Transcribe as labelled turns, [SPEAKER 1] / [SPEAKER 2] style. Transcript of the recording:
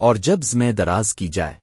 [SPEAKER 1] اور جب زمیں دراز کی جائے۔